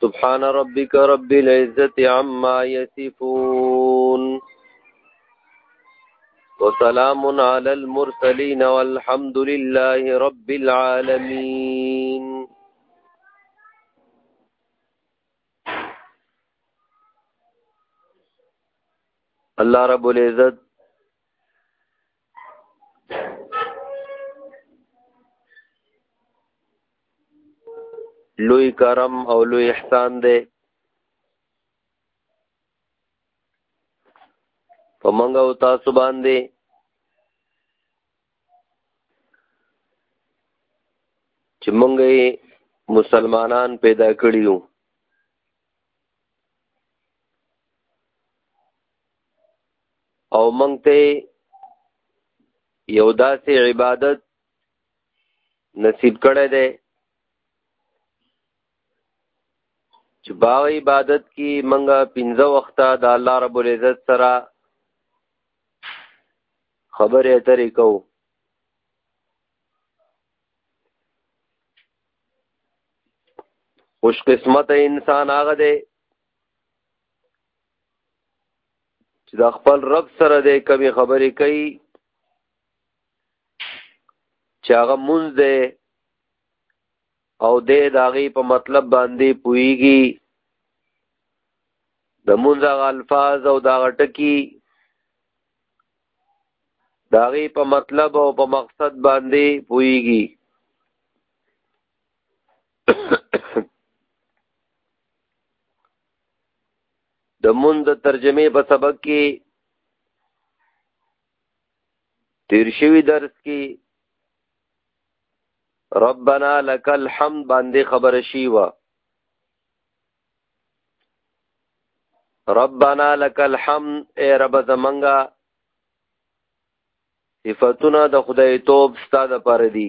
سبحان ربك رب العزة عما يصفون وسلام على المرسلين والحمد لله رب العالمين الله رب العزت لوی کرم او لوی احسان دی په موږ او تاسو باندې چې موږ مسلمانان پیدا کړی یو او موږ ته یو داسې عبادت نصیب کړی دی چې با عبادت کې منګه پنځه وخته د الله رب العزت سره خبرې اترې کوو خوش قسمت انسان هغه دی چې د خپل رب سره د کمی خبرې کوي چې هغه مونږ دی او دې داغي په مطلب باندې پويږي د مونږ هغه الفاظ او دا ټکی داغي په مطلب او په مقصد باندې پويږي د مون د ترجمه په سبق کې تیر شوی درس کې ربنا لك الحمد باندې خبر شي وا ربنا لك الحمد اے رب زمنګا صفاتونه د خدای توب ستاده پر دي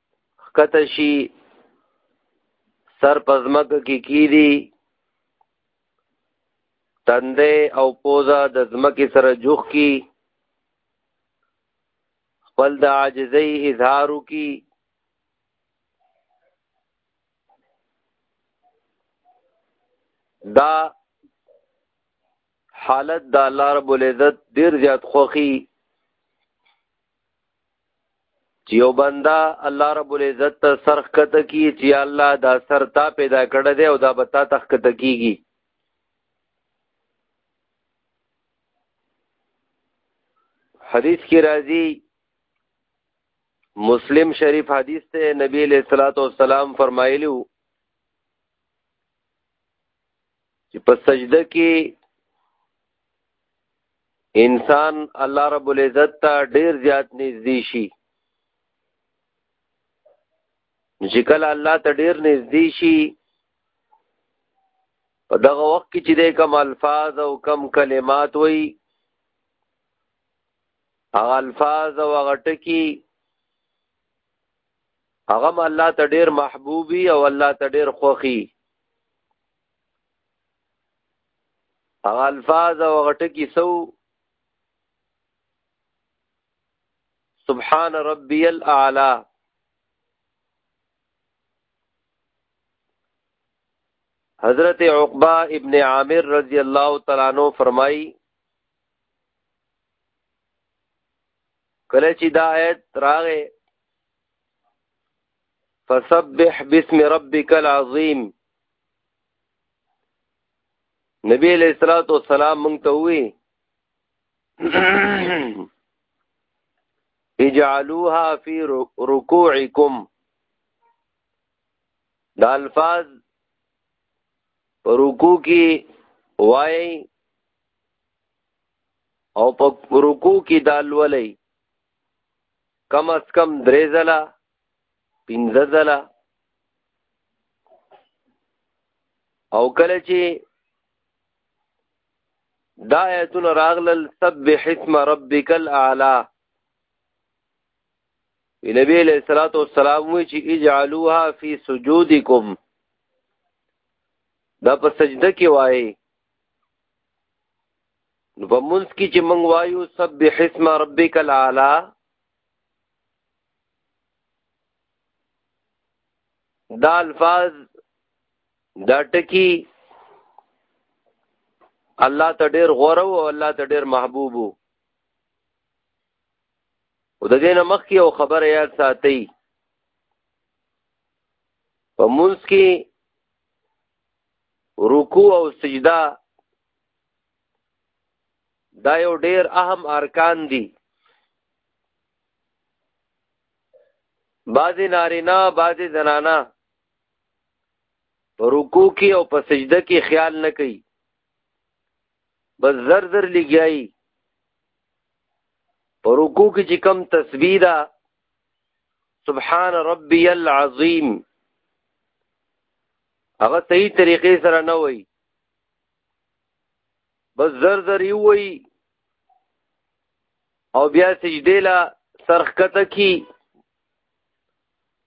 ښکته شي سر په ځمکه کې کیدي تندې او پوزه د ځمکې سره جوخ کی خپل د عاجزۍ اظهار وکي دا حالت د الله رب العزت ډیر زیات خوخي چې یو بندا الله رب العزت ته سرخ کته کی چې الله دا سر تا پیدا کړ دی او دا به تا تخ کته کیږي حدیث کی راضی مسلم شریف حدیث ته نبی علیہ الصلوۃ والسلام فرمایلیو چې په سجده کې انسان الله رب العزت ته ډیر زیات نږدې شي چې کله الله ته ډیر نږدې شي په دغه وخت کې چې د کم الفاظ او کم کلمات وي هغه الفاظ او هغه ټکي هغه الله ته ډیر محبوبي او الله ته ډیر خوخي هغه الفاظ او غټکی سو سبحان ربي الاعلى حضرت عقبہ ابن عامر رضی اللہ تعالی عنہ فرمائی کله چې دا آیت راغې فسبح باسم ربک العظیم نبی علیہ الصلوۃ والسلام مونږ ته وی اجعلوها فی رکوعکم دا الفاظ پر رکوع کی وای او په رکوع کی دالولی کم از کم درې ځله پنځه ځله او کله چې دا آیتونه راغلل سبح اسم ربک الاعلى نبی علیہ الصلوۃ والسلام وی چې اجعلوها فی سجودکم دا په سجده کې وایي نو په منځ کې چې موږ وایو سبح اسم ربک الاعلى دا الفاظ دا ټکی الله ته ډیر غوره او الله ته ډیر محبوب وو او د دینه مخ کې او خبره یاد ساتي په مونږ کې رکوع او سجده دا یو ډیر اهم ارکان دي بعضی نارینا بعضی زنانا په رکو کې او په سجده کې خیال نه کوي بس زر زر لګیایي په رکو کې چې کم تسبیح ده سبحان ربی العظیم هغه صحیح طریقې سره نه وای بس زر زر یو وی او بیا سجده لا سرخکته کی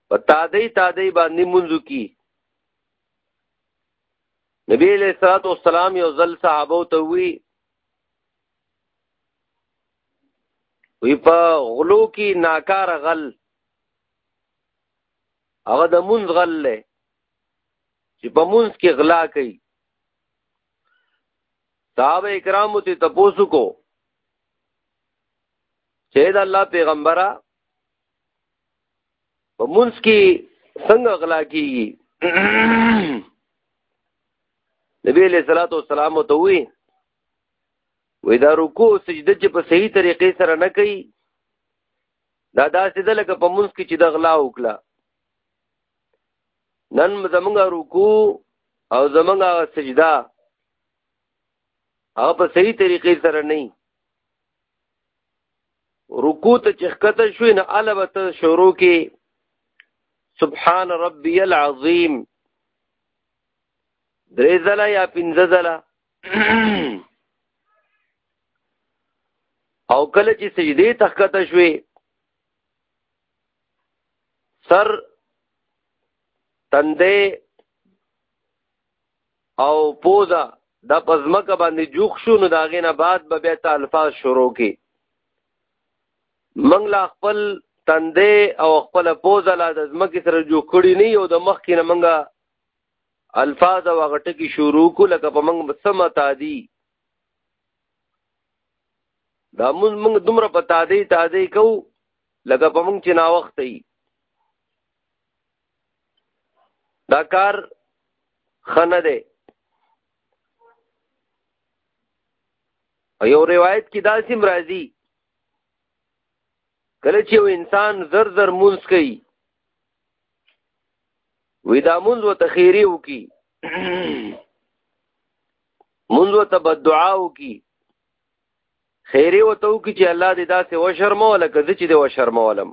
په تادی تادی باندې منځو کی نبی علیہ الصلوۃ والسلام یو ځل صحابه ته وی وی په غلو کی ناکار غل هغه د منځ غل له چې په منځ کې غلا کوي صحابه کرامو ته تپوسو کو چې دا الله پیغمبره په مونږ کې څنګه غلا کیږي نبی علیہ الصلوۃ والسلام ته وی وې دا رکوع سجده چې په صحیح طریقې سره نه کوي دا داسې ده لکه په مونږ کې چې د غلا وکړه نن زمونږ رکوع او زمونږ سجده هغه په صحیح طریقې سره نه رکوع ته چې ښکته شوې نه البته شروع کې سبحان ربي العظیم درې ځله یا پنځه ځله او کله چې سجدې تخکته شوې سر تندې او پوزا د پزمکه باندې جوخ شو نو دا غینه بعد به بیا الفاظ شروع کی منګلا خپل تندې او خپل پوزا لا د زمکه سره جوخ کړی نه یو د مخ کې نه منګه الفاظ او غټه کی شروع کو لکه په منګ سم تعدی دا موږ دومره په تعدی تعدی کوو لکه په موږ چې ناوخته یي دا کار خنه دی یو روایت کې دا سیم راځي کله چې یو انسان زر زر مونږ کوي وې دا مونږ وته خیری وکي مونږ وته بد دعا وکي خیره وته وکړي چې الله دې داسې وشرمو لکه زه چې دې وشرمولم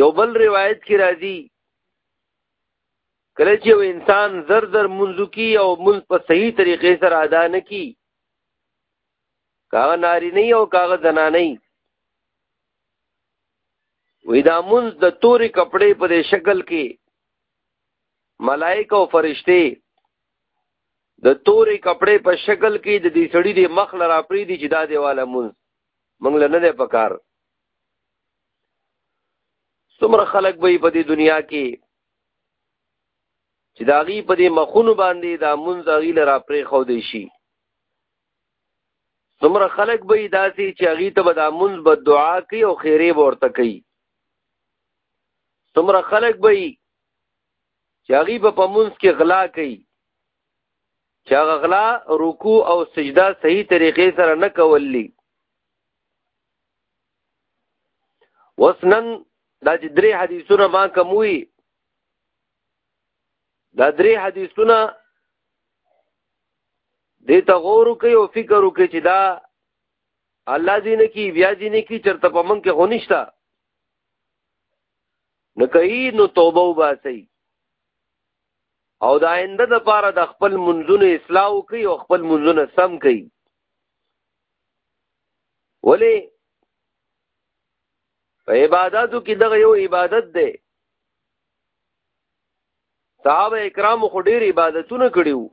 یو بل روایت کې راځي کله چې یو انسان زر زر منځو کی او منځ په صحیح طریقې سره ادا نه کی کاغه ناری نه او کاغه زنا نه وی دا منځ د تورې کپڑے په شکل کې ملائکه او فرشته د تورې کپړې په شکل کې د دې سړي د مخ لرا پری دي چې دا دیواله مون منګ نه ده پکار څومره خلک به په دې دنیا کې چې دا غي په دې مخونو باندې دا مونږ غي لرا پرې خو دی شي څومره خلک به داسي چې غي ته به دا مونږ به دعا کوي او خیره ورته کوي څومره خلک به چې هغه به په منځ کې غلا کوي چې هغه غلا رکوع او سجده صحیح طریقې سره نه کولی وسنن دا چې درې حدیثونه ما کوموي دا درې حدیثونه دې ته غور کوي او فکر وکړي چې دا الله دې نه کی بیا دې نه کی چرته په من کې هونښتا نه کوي نو توبه وباسي او د آینده د پاره د خپل منځونو اصلاح کوي او خپل منځونه سم کوي ولی په عبادتو کې دغه یو عبادت دی صحابه اکرام خو ډیر عبادتونه کړي وو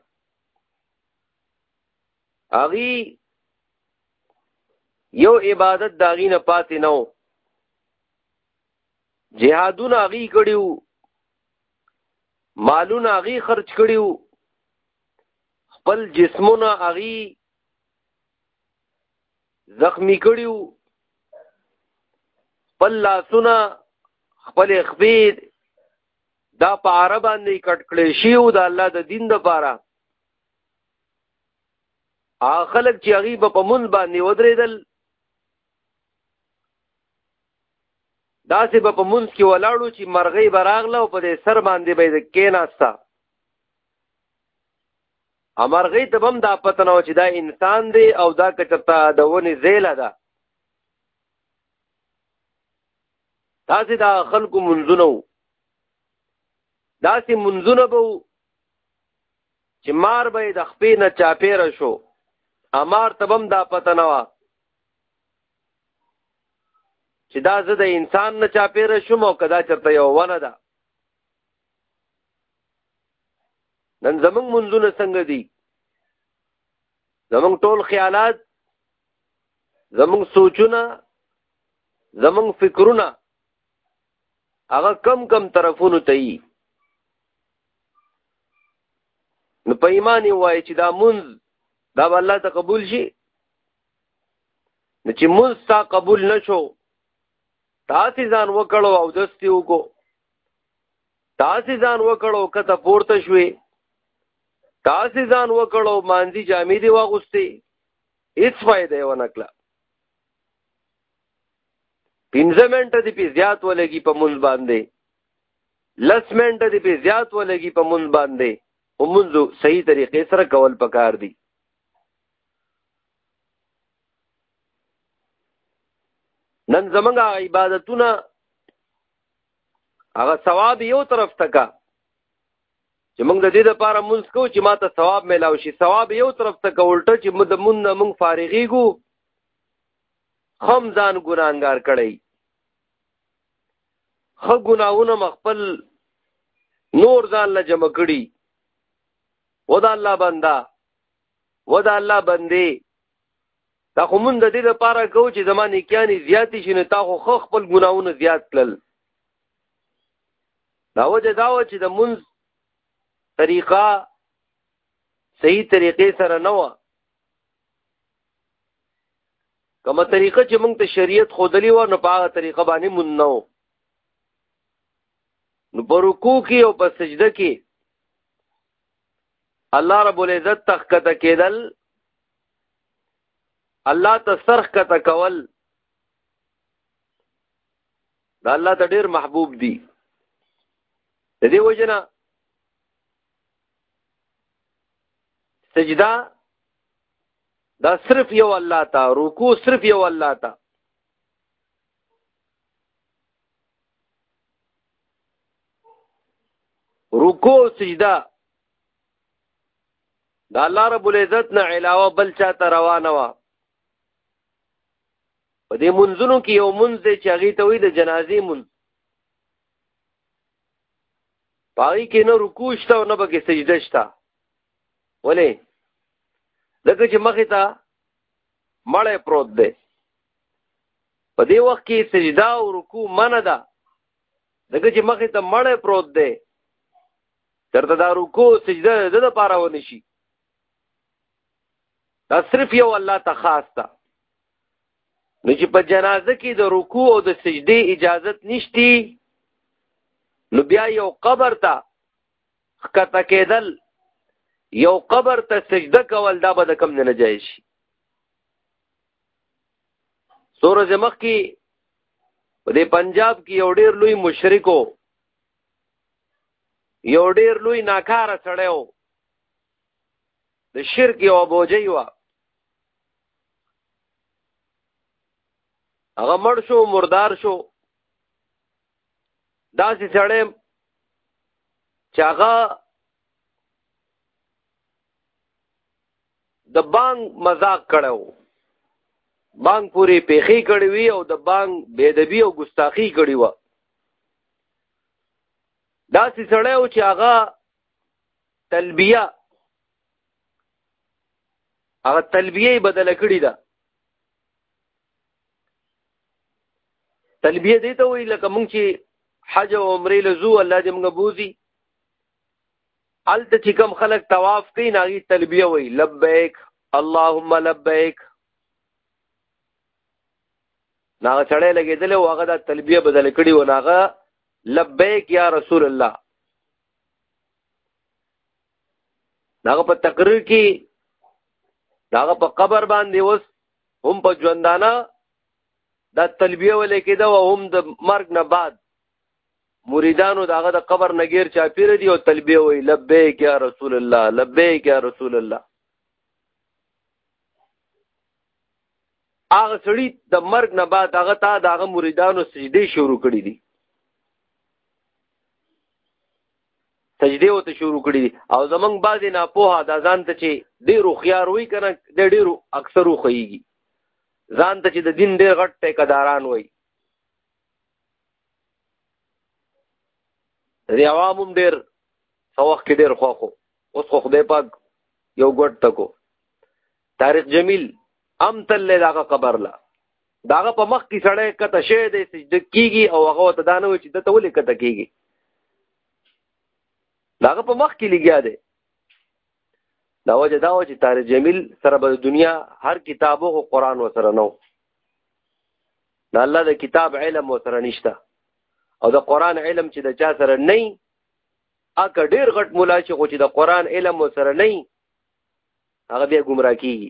هغه یو عبادت داغینه پاتې نه جهادونه هغه کړیو مالونه هغه خرج کړیو خپل جسمونه هغه زخمی کړیو خپل لاسونه خپل خپې دا په عرب باندې کټ کړې شي او د الله د دین د پاره ا خلک چې هغه په مونږ باندې ودرېدل داسې به په منځ کې ولاړو چې مرغۍ به راغله او په دې سر باندې به یې کېناسته مرغۍ ته به هم دا پته نه و چې دا انسان دی او دا که چېرته د ونې زیله ده داسې دا خلکو منځونه وو داسې منځونه به وو چې مار به د خپې نه چاپېره شو امار ته به هم دا پته نه وه چې دا زه د انسان نه چاپیره شوم او کدا چرته یو ونه ده نن زمونږ منځونه څنګه دي زمونږ ټول خیالات زمونږ سوچونه زمونږ فکرونه هغه کم کم طرفونو ته یي نو په ایمان وای چې دا منځ دا الله ته قبول شي نو چې مونږ تا قبول نشو تاسو ځان وکړو او دستي وکړو تاسو ځان وکړو کته پورته شوي تاسو ځان وکړو مانځي جامې دی واغوستي هیڅ فائدې ونه کړه پنځه منټه دی په زیات ولګي په مونږ باندې لس منټه دی په زیات ولګي په مونږ باندې ومنځو صحیح طریقې سره کول پکار دي نن زمونږ عبادتونه هغه ثواب یو طرف ته کا چې موږ د دې لپاره مونږ کو چې ماته ثواب ملاو شي ثواب یو طرف ته کولټه چې موږ د مونږ نه مونږ فارغيږو هم ځان ګناګار کړی خو ګناونه مخفل نور ځان له جمع کړي ودا الله بندا و دا الله بندي تا خو مونږ د دې لپاره کو چې زما نیکیانی زیات شي نو تا خو خو خپل ګناونه زیات کړل دا وجه دا و چې د مونږ طریقه صحیح طریقې سره نه و کومه طریقه چې مونږ ته شریعت خودلی و نو په هغه طریقه باندې مونږ نه و نو په رکوع کې او په سجده کې الله رب العزت تخکته کېدل الله ته سرخ کته کول دا الله ته ډېر محبوب دي د دې وجنه سجدا دا صرف یو الله تا رکوع صرف یو الله تا رکوع او سجده د الله رب العزت نه علاوه بل چا ته روا نه وه په دې منځونو کې یو منځ دی چې هغې ته وایي د جنازې منځ په هغې کې نه رکوع شته او نه پکې سجده شته ولې ځکه چې مخې ته مړې پروت دی په دې وخت کې سجدا او رکوع من ده دغه چې مخې ته مړې پروت دی ترته دا رکوع سجده د لپاره ونی شي دا صرف یو الله ته خاص ده نو چې په جنازه کې د رکوع او د سجدي اجازت نشتی نو بیا یو قبر ته ښکته کېدل یو قبر ته سجده کول دا به د کم نه جایز شي سوره زمخ کې په دې پنجاب کې یو ډیر لوی مشرکو یو ډیر لوی ناکاره سړی و د شرک یو بوجي و هغه مړ شو مردار شو دا سي سړی چې هغه د بانګ مزاق کړو بانګ پوری پیخي کړی وی او د بانګ بيدبي او ګستاخی کړی و دا سي سړی او چې هغه تلبیه هغه تلبیه بدل کړی ده تلبیه دې ته وی لکه مونږ چې حج او عمره لزو الله دې مونږ بوزي الته چې کوم خلک طواف کوي ناغي تلبیه وی لبیک اللهم لبیک ناغه چړې لګېدل او هغه د تلبیه بدل کړي و ناغه لبیک یا رسول الله داغه په تقریر کې داغه په قبر باندې وس هم په ژوندانه دا تلبیه ولې کېده او هم د مرګ نه بعد مریدانو داغه د قبر نګیر چا پیر دی او تلبیه وی لبیک یا رسول الله لبیک یا رسول الله هغه سړی د مرګ نه بعد هغه تا داغه مریدانو سجدي شروع کړی دي سجده او ته شروع کړی دي او زمنګ بعضې نه په ها دا ځان ته چې ډیرو خيار وای کنه د ډیرو اکثرو خوېږي ځان ته چې د دین ډیر غټ ټیکداران وای دې عوامم ډیر څو وخت ډیر خوخو اوس خو خدای پاک یو ګټ تکو طارق جمیل ام تل له داغه قبر لا داغه په مخ کې سړی کته شه دی سجده کیږي او هغه ته دانه وي چې دته ولې کته کیږي داغه په مخ کې لګیا دی دا وجه دا و چې طارق جمیل سره به دنیا هر کتاب او قران وسره نو دا الله د کتاب علم وسره نشته او د قران علم چې د چا سره نه اګه ډیر غټ مولا چې خو چې د قران علم وسره نه هغه بیا گمراه کیږي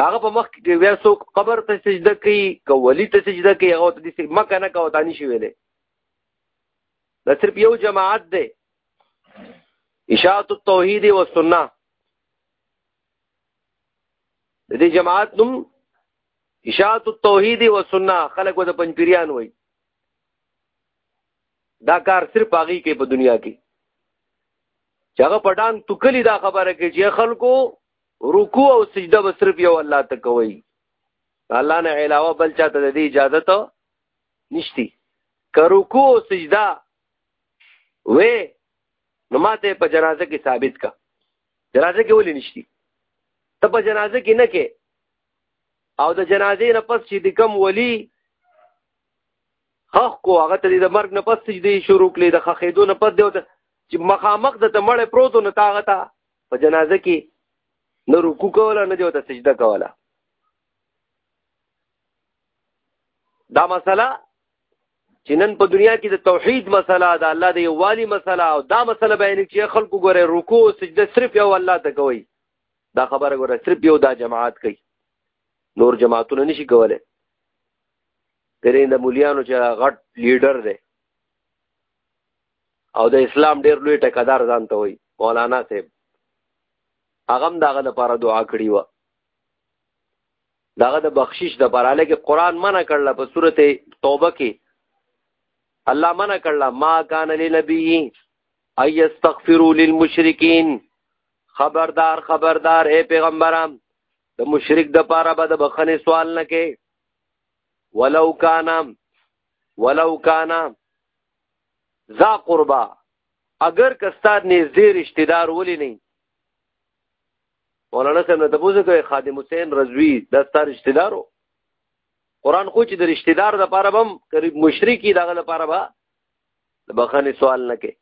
داغه په مخ کې بیا څوک قبر ته سجده کوي کو ولی ته سجده کوي هغه ته دې مکه نه کوي تانی شي ویلې دا صرف یو جماعت دی اشاعت التوحید و سنت د دې جماعت نوم اشاعت التوحید و سنت خلک د پنځپیران وای دا کار صرف هغه کې په دنیا کې چې هغه په ډانګ توکلی دا خبره کوي چې خلکو رکوع او سجده به صرف یو الله ته کوي الله نه علاوه بل چاته د دې اجازه ته نشتی که رکوع او سجده وې نو ماته په جنازه کې ثابت کا جنازه کې ولې نشتی ته په جنازه کې نه کې او د جنازې نه پس چې د کم ولی خخ کو هغه ته د مرګ نه پس سجدي شروع کړي د خخېدو نه پد دی چې مخامخ د تمړ پروت نه تاغه تا په جنازه کې نه رکوع کوله نه دیوته سجده کوله دا مسله چې نن په دنیا کې د توحید مسله ده الله د یووالي مسله او دا مسله بیان چې خلکو ګوره رکوع سجده صرف یو الله ته کوي دا خبره ګوره صرف یو دا جماعت کوي نور جماعتونه نشي کوله درې د مليانو چې غټ لیډر دی او د اسلام ډیر لوی ټکدار ځان ته وای مولانا صاحب هغه هم دغه لپاره دعا کړې و دغه د بخشش د لپاره لکه قران منع کړل په سورته توبه کې الله منع کړل ما کان لنبی ای استغفروا للمشرکین خبردار خبردار اے پیغمبران د مشرک د پاره به د بخنه سوال نه کې ولو کان ولو کان ذا قربا اگر کستاد نږدې رشتہ دار ولې نه مولانا صاحب ته بوزه کوي خادم حسین رضوی د ستار رشتہ دارو قران خو چې د رشتہ دار د پاره بم قریب مشرکی دغه لپاره با د بخنه سوال نه کې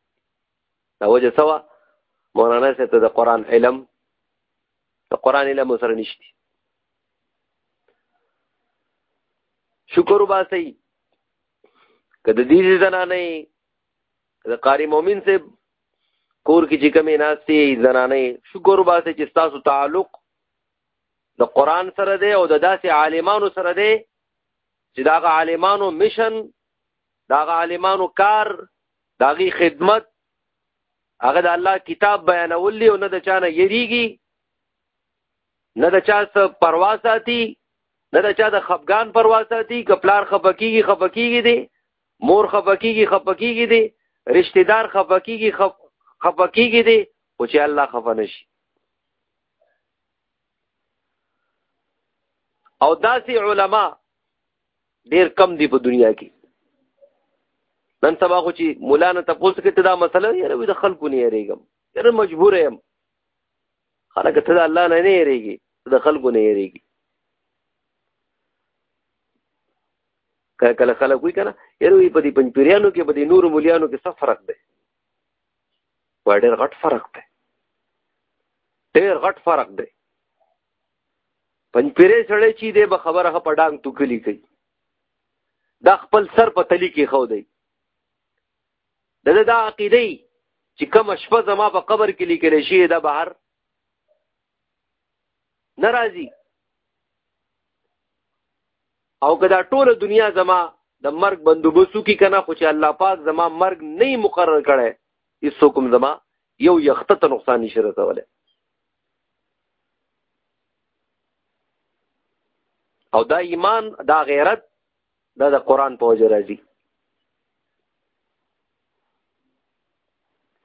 دا وجه سوا مولانا صاحب ته د قران علم د قران علم سره نشتی شکر وباسئ که د دې زنانه د قاری مؤمن سے کور کې چې کمی ناشتي زنانه شکر وباسئ چې تاسو تعلق د قران سره دی او د داسې عالمانو سره دی چې دا غ عالمانو مشن دا غ عالمانو کار دا غي خدمت هغه د الله کتاب بیانول او نه د چانه یریږي نه د چا څه پروا ساتي نه د چا د خفګان پروا ساتي که پلار خفکیږي خفکیږي دی مور خفکیږي خفکیږي دی رشتہ دار خفکیږي خفکیږي دی او چې الله خفه نشي او داسې علما ډیر کم دي په دنیا کې نن سبا خو چې مولانا تاسو کې ته دا مسله یې د خلکو نه یریږم یره مجبور یم خلک ته د الله نه نه یریږي د خلکو نه یریږي کله کله خلک وی کنه یروي په دې پنځپیرانو کې په دې نور مليانو کې څه فرق دی په ډېر غټ فرق دی ډېر غټ فرق دی پنځپیرې سړی چې دی به خبره په ډانګ توکلی کوي دا خپل سر په تلی کې خو دی د دا عقیده چې کوم شپه زما په قبر کې لیکل شي دا بهر ناراضي او که دا ټوله دنیا زما د مرګ بندوبستو کې کنه خو چې الله پاک زما مرګ نه مقرر کړي هیڅوک هم زما یو یخته ته نقصان نشي رسولی او دا ایمان دا غیرت دا د قران په وجه راځي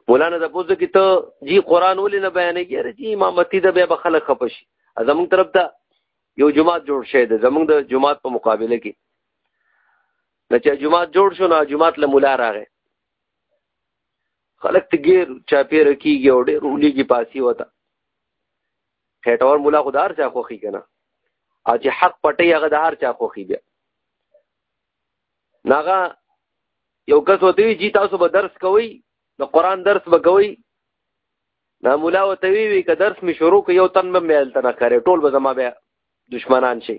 مولانا د پوزو کې ته جی قران ولې نه بیانې کیږي چې امامتي د بیا بخله خپشي زمونږ طرف ته یو جماعت جوړ شوی دی زمونږ د جماعت په مقابله کې د چا جماعت جوړ شو نو جماعت له مولا راغی خلک ته غیر چا پیر کیږي او ډېر اولیږي پاسي وته خېټور مولا خو د هر چا خوښي کنه او چې حق پټي هغه د هر چا خوښي بیا ناغه یو کس وته وی جی تاسو به درس کوئ د قران درس به کوئ نا مولا وته وی وی که درس می شروع ک یو تن به مېل تنه کرے ټول به زما بیا دشمنان شي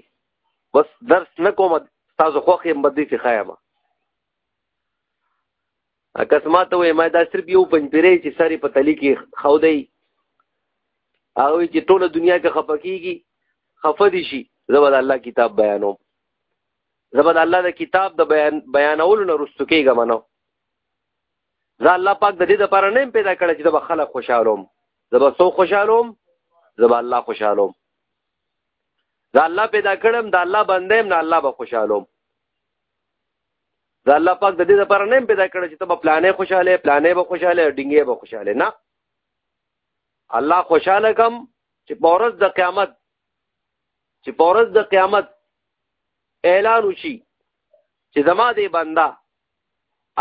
بس درس نه کوم تاسو خوخه مدې فخایمه اکسمات وې ما دا صرف یو پنځپیرې چې ساري په تلی کې خو دی او چې ټول دنیا کې خپکیږي خفه دي شي زبر الله کتاب بیانو زبر الله د کتاب د بیان بیانولو نه رستو کېږه منو زه الله پاک د دې لپاره نه پیدا کړ چې د خلک خوشالوم زبر سو خوشالوم زبر الله خوشالوم دا الله پیدا کړم دا الله بندم نه الله به خوشالوم دا الله پاک د دې لپاره نه پیدا کړ چې ته په پلانې خوشاله پلانې به خوشاله ډینګې به خوشاله نه الله خوشاله کم چې پورز د قیامت چې پورز د قیامت اعلان وشي چې زما دې بندا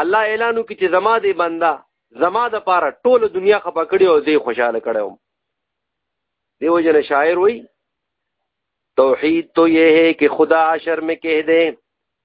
الله اعلان وکړي چې زما دې بندا زما د پاره ټول دنیا خپه کړي او دې خوشاله کړو دیو جن شاعر وای توحید تو یہ ہے کہ خدا عشر میں کہہ دے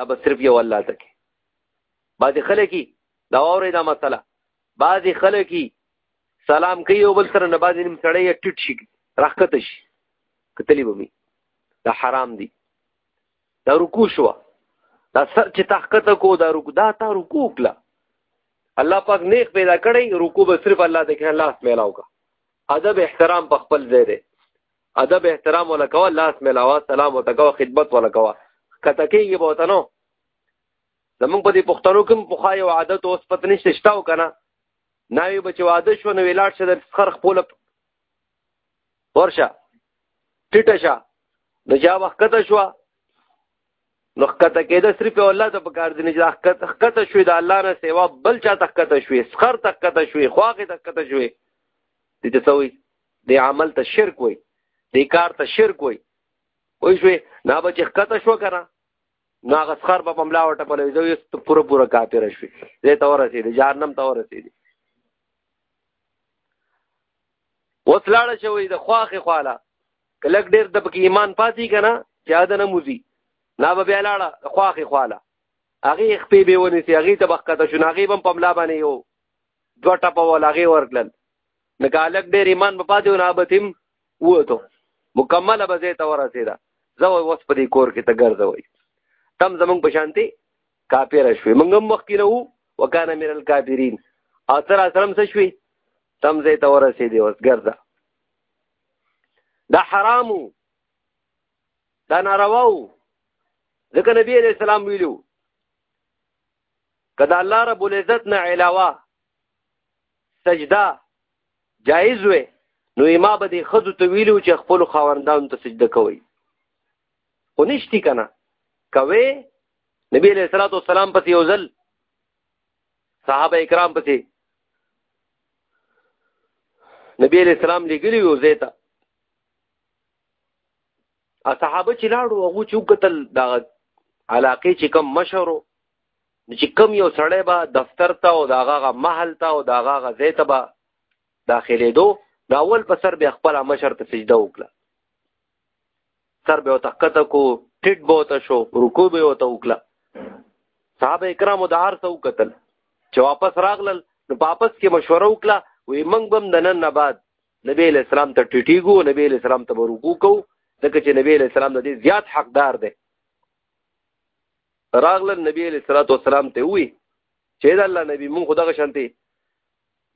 دا به صرف یو الله ته کې بعضې خلک یي دا واورئ دا مسله بعضې خلک یي سلام کوي یو بل سره نه بعضې نیم سړی یې ټیټ شي راښکته شي کتلی به مي دا حرام دي دا رکوع شوه دا سر چې تا ښکته کو دا رکوع دا تا رکوع کړه الله پاک نیک پیدا کړی رکوع به صرف الله ته کې الله سمیلاو کا ادب احترام په خپل ځای دی ادب احترام ولا کوه لاس ملاوا سلام وته کوه خدمت ولا کوه کته کېږي به وته نو زمونږ په دې پښتنو کې په خای او عادت اوس پت نشته شته او کنه ناوی بچ واده شو نو ویلاړ شه د خر خپل ورشه ټټه شه نو جا وخت کته شو نو خکته کېده صرف الله ته پکار دي نه چې خکته شوې د الله نه سیوا بل چا تخکته شوې سخر تخکته شوې خواغې تخکته شوې دې ته څه وایي دی عمل ته شرک وای دی کار ته شرک وای وای شوې نه به چې کته شو کنه نو هغه خر په مملا وټه په لوي زوی ته پوره پوره کافر شوی زه ته ورسې دي جهنم ته ورسې دي وسلاړه شوی د خواخې خواله کلک ډیر د پکې ایمان پاتې کنه چې اده نه موزي لا به بیا لاړه خواخې خواله هغه خپې به ونی سي هغه ته بخته شو هغه بم پملا باندې یو دوه ټپه ول هغه ورکلل نو که هلک ډېر ایمان به پاتې و نه به تیم ووتو مکمله به ځای ته ورسېده زه اوس په دې کور کې ته ګرځوئ تم زمونږ په شانتې کاپیره شوې مونږ هم مخکې نه وو وکانه من الکافرین او ته راسره هم څه شوې تم ځای ته ورسېدې اوس ګرځه دا حرام و دا ناروا و ځکه نبی علیه السلام ویلو که د الله رب العزت نه علاوه سجده جایز وي نو ما به د خزو ته ویلو چې خپل خاوندانو ته سجده کوي خو نشتی کنه کوي نبی علیہ الصلوۃ والسلام پسې یو ځل صحابه کرام پسې نبی علیہ السلام لګلی یو زیتا ا صحابه چې لاړو هغه چې وکتل دا علاقه چې کم مشرو چې کم یو سړی به دفتر ته او داغه محل ته او داغه ځای ته به داخلې دو دا اول په سر بیا خپل مشر ته سجده وکړه سر به تقته کو ټټ به ته شو رکوع به ته وکړه صحابه کرامو د هر څو قتل چې واپس راغلل نو واپس کې مشوره وکړه وې موږ بم د نن نه بعد نبی له اسلام ته ټټیګو نبی له اسلام ته ورکو کو ځکه چې نبی له اسلام د دې زیات حقدار دی راغله نبی علیہ الصلوۃ والسلام ته وی چې دا الله نبی مونږ خدغه شانتي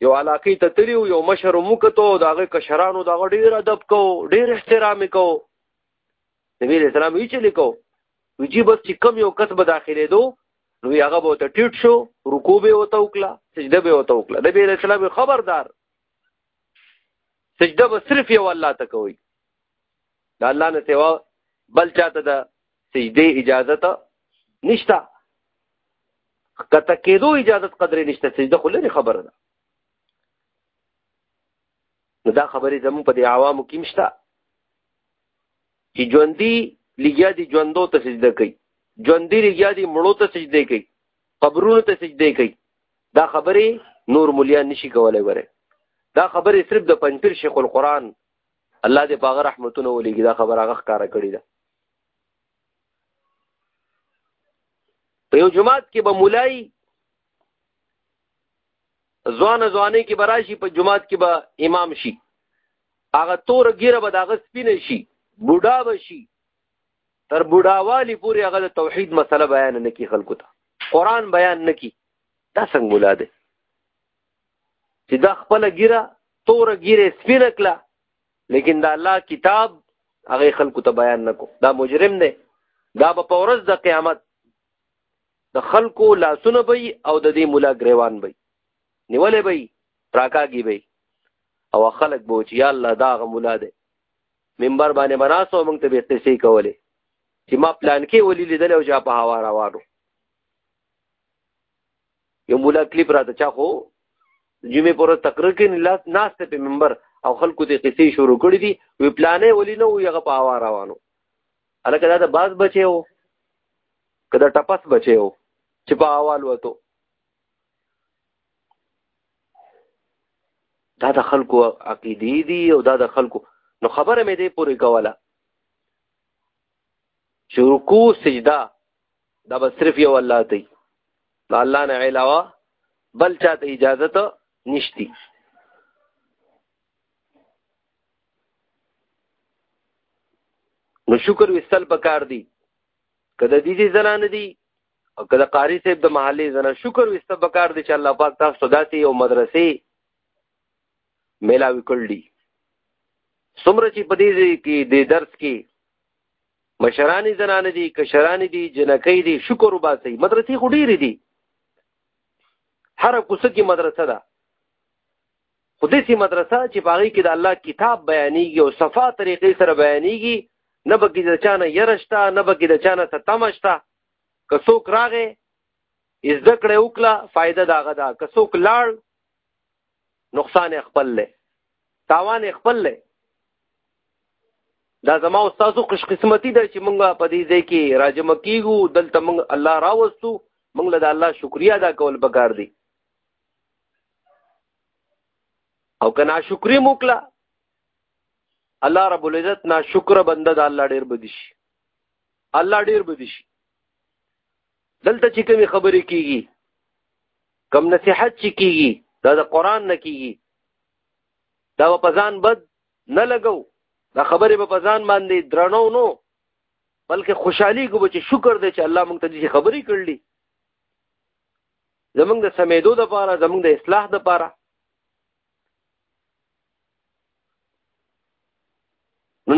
یو علاقې ته تلو یو مشر مو کتو داغه کشرانو دغه ډیر ادب کو ډیر احترام کو نبی علیہ السلام یې چې لیکو ویجی بس چې کم یو کس به داخلې دو نو هغه به ته ټیټ شو رکوع به وته وکړه سجده به وته وکړه نبی علیہ السلام خبردار سجده به صرف یو الله ته کوي دا الله نه سوا بل چاته د سجدي اجازه ته نشتا کته کېدو اجازه قدرې نشته سجده خو لري خبره ده نو دا خبرې زموږ په دې عوامو کې مشته چې ژوندي لګیا دي ژوندو ته سجده کوي ژوندي لګیا دي مړو ته سجده کوي قبرونو ته سجده کوي دا خبرې نور مليان نشي کولای وره دا خبرې صرف د پنځپیر شیخ القرآن الله دې پاغه رحمتونه ولېږي دا خبره هغه ښکارا کړې ده په یو جماعت کې به مولای ځوان ځوانې کې براشي په جماعت کې به امام شي هغه تور ګیره به داغه سپینه شي بوډا به شي تر بوډاوالی پورې هغه د توحید مسله بیان نه کی خلکو ته قران بیان نه کی دا څنګه مولا دی چې دا خپل ګیره تور ګیره سپینه کړه لیکن دا الله کتاب هغه خلکو ته بیان نکو دا مجرم دی دا به پورز د قیامت د خلکو لاسونه به او د دې مولا گریوان به نیولې به راکاږي به او خلک به چې یا الله دا غ مولا دی منبر باندې مناسو موږ ته به قصې کولې چې ما پلان کې ولې لیدل او جا په هوا روانو یو مولا کلیپ راته چا خو جمعې پر تقریر کې نلاس ناشته په منبر او خلکو ته قصې شروع کړې دي وی پلانې ولې نه وي هغه په هوا روانو الکه دا د باز بچیو کدا ټپس بچیو چې په هوا لوتو دا د خلکو عقیدې دي او دا د خلکو نو خبره مې دې پوری کوله چې رکوع سجده دا به صرف یو الله ته د الله نه علاوه بل چاته اجازه ته نشتی نو شکر وستل پکار دی کله دې دې زنان دي او کله قاری صاحب د محلي زنان شکر وستل پکار دی چې الله پاک تاسو داسې یو مدرسې ملاوي کړل دي څومره چې په دې کې د درس کې مشرانی زنان دي کشرانی دي جنکۍ دي شکر وباسي مدرسې خو ډېرې دي هر کوڅه کې مدرسه ده خو دې سي مدرسه چې باغی کې د الله کتاب بیانېږي او صفا طریقې سره بیانېږي نه بګی د چانه يرشتا نه بګی د چانه ستمشتا که څوک راغې زده کړې وکړه فائدہ داغه دا که څوک لاړ نقصان یې خپل دی تاوان یې خپل دی دا زما او تاسو خوش قسمتي ده چې مونږ په دې ځای کې راجم کیږو دلته مونږ الله راوستو مونږ له الله شکریا ادا کول پکار دي او که ناشکری موکلا الله رب العزت ناشکر بنده د الله ډیر بدی شي الله ډیر بدی شي دلته چې کومې خبرې کیږي کم نصیحت چې کیږي دا د قران نه کیږي دا په ځان بد نه لګو دا خبرې په ځان باندې درنو نو بلکې خوشحالي کو چې شکر دې چې الله موږ ته دې خبرې کړلې زمونږ د سمیدو د پاره زمونږ د اصلاح د پاره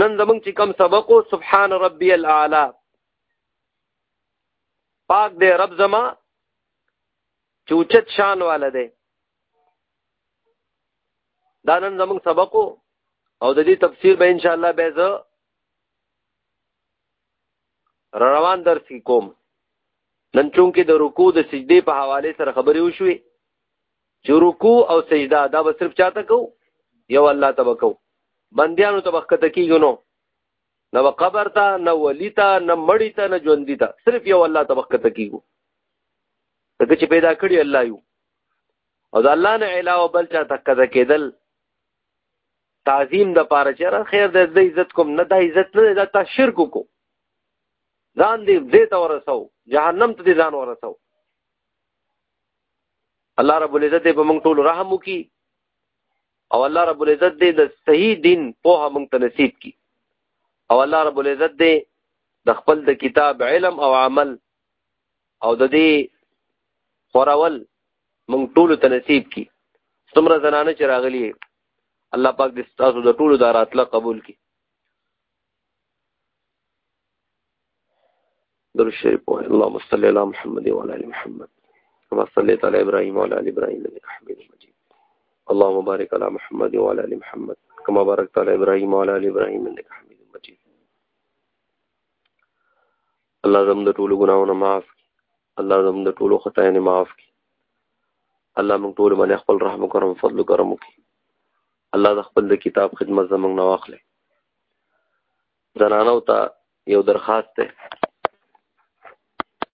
نن زمونږ چې کم سبقو سبحان ربي الاعلى پاک دی رب زما چې اوچت شان والا دی دا نن زموږ سبق او د دې تفسیر به ان شاء الله به زه روان درس کې کوم نن چونکې د رکوع د سجدې په حواله سره خبرې وشوې چې رکوع او سجده دا به صرف چاته کو یو الله تبارک بندیانو تبارک تکیږي نو نه به قبر ته نه ولی ته نه مړی ته نه ژوندی ته صرف یو الله ته وخت کیږو دغه چې پیدا کړی الله یو او د الله نه علاوه بل چا ته کده کېدل تعظیم د پاره چې را خیر د عزت کوم نه د عزت نه د تا شرک کو ځان دې دې ته ورسو جهنم ته دې ځان ورسو الله رب العزت په موږ ټول رحم وکي او الله رب العزت دې د صحیح دین په هغه مونږ ته نصیب کړي او الله رب العزت دې د خپل د کتاب علم او عمل او د دې خورول مونږ ټول ته نصیب کړي څومره زنانه چې راغلي الله پاک دې تاسو د ټولو د راتله قبول کړي درود شریف وای اللهم صل علی محمد وعلى ال محمد كما صليت على ابراهيم وعلى ال ابراهيم انك حميد مجيد اللهم بارك على محمد وعلى ال محمد كما باركت على ابراهيم وعلى ال ابراهيم انك حميد مجيد الله زم د ټولو ګناهونو معاف الله زم د ټولو خطايانو معاف کړي الله موږ ټول باندې خپل رحم او کرم فضل او کرم وکړي الله د خپل د کتاب خدمت زموږ نه واخلي زنانو ته یو درخواست دی